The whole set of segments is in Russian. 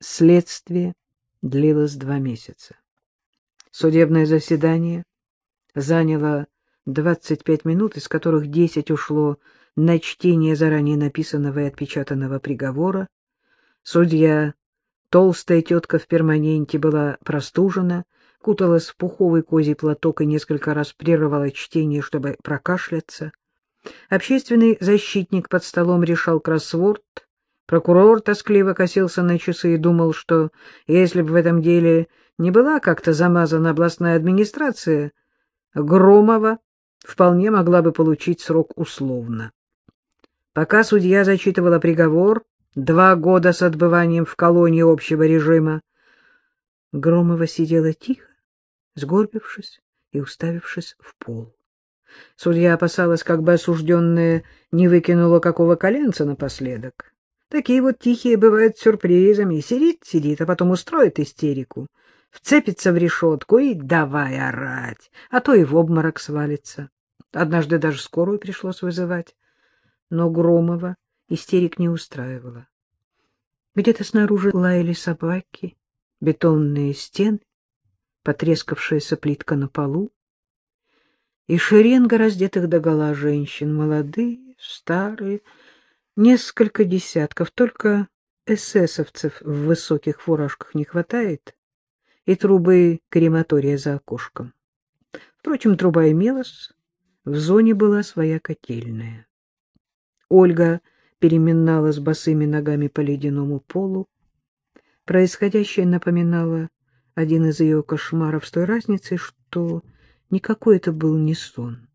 Следствие длилось два месяца. Судебное заседание заняло 25 минут, из которых 10 ушло на чтение заранее написанного и отпечатанного приговора. Судья, толстая тетка в перманенте, была простужена, куталась в пуховый козий платок и несколько раз прерывала чтение, чтобы прокашляться. Общественный защитник под столом решал кроссворд, Прокурор тоскливо косился на часы и думал, что если бы в этом деле не была как-то замазана областная администрация, Громова вполне могла бы получить срок условно. Пока судья зачитывала приговор, два года с отбыванием в колонии общего режима, Громова сидела тихо, сгорбившись и уставившись в пол. Судья опасалась, как бы осужденная не выкинула какого коленца напоследок. Такие вот тихие бывают сюрпризами. Сидит, сидит, а потом устроит истерику. Вцепится в решетку и давай орать, а то и в обморок свалится. Однажды даже скорую пришлось вызывать. Но Громова истерик не устраивала. Где-то снаружи лаяли собаки, бетонные стены, потрескавшаяся плитка на полу и шеренга раздетых догола женщин, молодые, старые, Несколько десятков, только эсэсовцев в высоких фуражках не хватает, и трубы крематория за окошком. Впрочем, труба имелась, в зоне была своя котельная. Ольга переминалась босыми ногами по ледяному полу. Происходящее напоминало один из ее кошмаров с той разницей, что никакой это был не сон.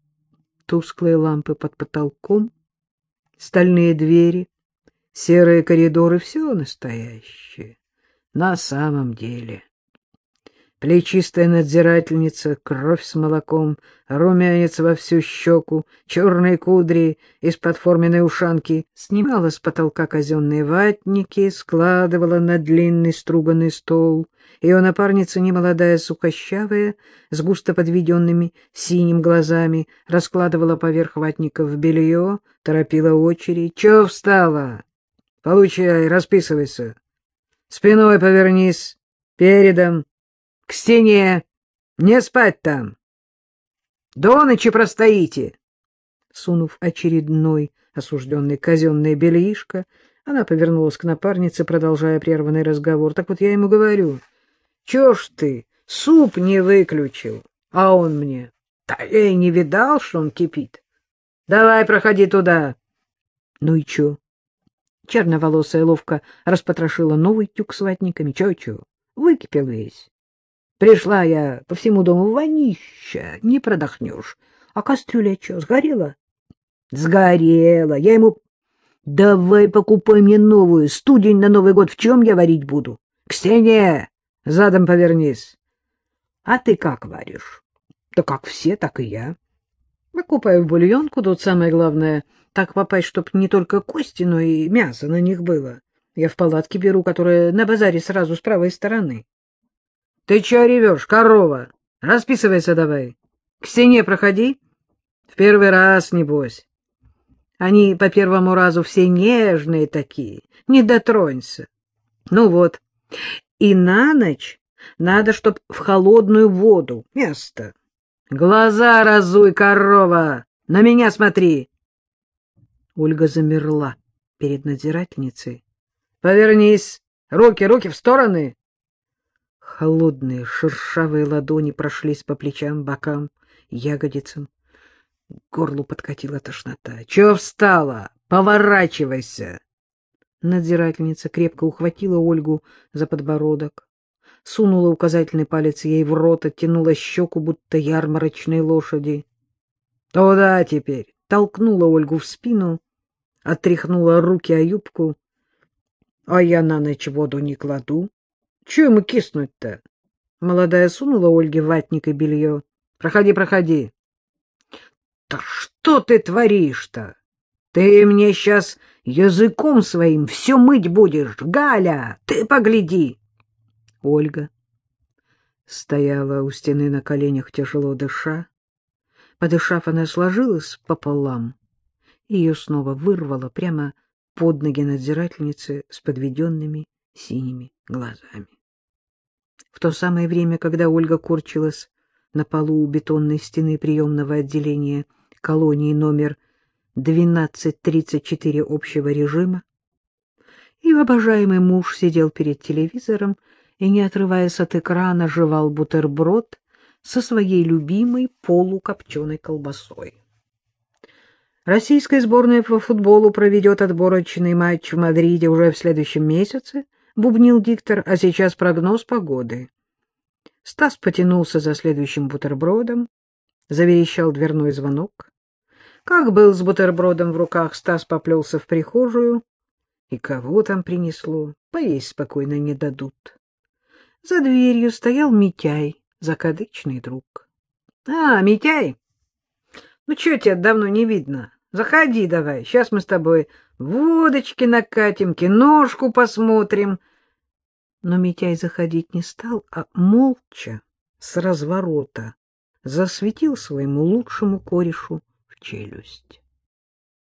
Тусклые лампы под потолком — стальные двери, серые коридоры — все настоящее. На самом деле. Плечистая надзирательница, кровь с молоком, румянец во всю щеку, черные кудри из-под форменной ушанки, снимала с потолка казенные ватники, складывала на длинный струганный стол. Ее напарница, немолодая сухощавая, с густо подведенными синим глазами, раскладывала поверх ватников белье, торопила очередь. — Че встала? — Получай, расписывайся. Спиной повернись, передом. К стене! Не спать там! До ночи простоите! Сунув очередной осужденный казенное бельишко, она повернулась к напарнице, продолжая прерванный разговор. Так вот я ему говорю, чё ж ты, суп не выключил? А он мне, да я и не видал, что он кипит. Давай, проходи туда. Ну и чё? Черноволосая ловко распотрошила новый тюк с ватниками. Чё-чё? Выкипел весь. Пришла я по всему дому вонища, не продохнешь. А кастрюля что, сгорела? Сгорела. Я ему... Давай покупай мне новую. Студень на Новый год в чем я варить буду? К стене. Задом повернись. А ты как варишь? Да как все, так и я. Покупаю бульонку, тут самое главное, так попасть, чтоб не только кости, но и мясо на них было. Я в палатке беру, которая на базаре сразу с правой стороны. — Ты чё ревешь, корова? Расписывайся давай. К стене проходи. В первый раз, небось. Они по первому разу все нежные такие. Не дотронься. Ну вот. И на ночь надо, чтоб в холодную воду. Место. Глаза разуй, корова. На меня смотри. Ольга замерла перед надзирательницей. Повернись. Руки, руки в стороны. Холодные шершавые ладони прошлись по плечам, бокам, ягодицам. горлу подкатила тошнота. — Чего встала? Поворачивайся! Надзирательница крепко ухватила Ольгу за подбородок, сунула указательный палец ей в рот, оттянула щеку, будто ярмарочной лошади. — Туда теперь! — толкнула Ольгу в спину, отряхнула руки о юбку. — А я на ночь воду не кладу. Чего ему киснуть-то? Молодая сунула Ольге ватник и белье. Проходи, проходи. Да что ты творишь-то? Ты мне сейчас языком своим все мыть будешь. Галя, ты погляди. Ольга стояла у стены на коленях, тяжело дыша. Подышав, она сложилась пополам. Ее снова вырвало прямо под ноги надзирательницы с подведенными синими глазами. То самое время, когда Ольга корчилась на полу у бетонной стены приемного отделения колонии номер 1234 общего режима, ее обожаемый муж сидел перед телевизором и, не отрываясь от экрана, жевал бутерброд со своей любимой полукопченой колбасой. Российская сборная по футболу проведет отборочный матч в Мадриде уже в следующем месяце, — бубнил диктор, — а сейчас прогноз погоды. Стас потянулся за следующим бутербродом, заверещал дверной звонок. Как был с бутербродом в руках, Стас поплелся в прихожую. И кого там принесло, поесть спокойно не дадут. За дверью стоял Митяй, закадычный друг. — А, Митяй, ну что тебя давно не видно? Заходи давай, сейчас мы с тобой водочки накатим, киношку посмотрим. Но Митяй заходить не стал, а молча, с разворота, засветил своему лучшему корешу в челюсть.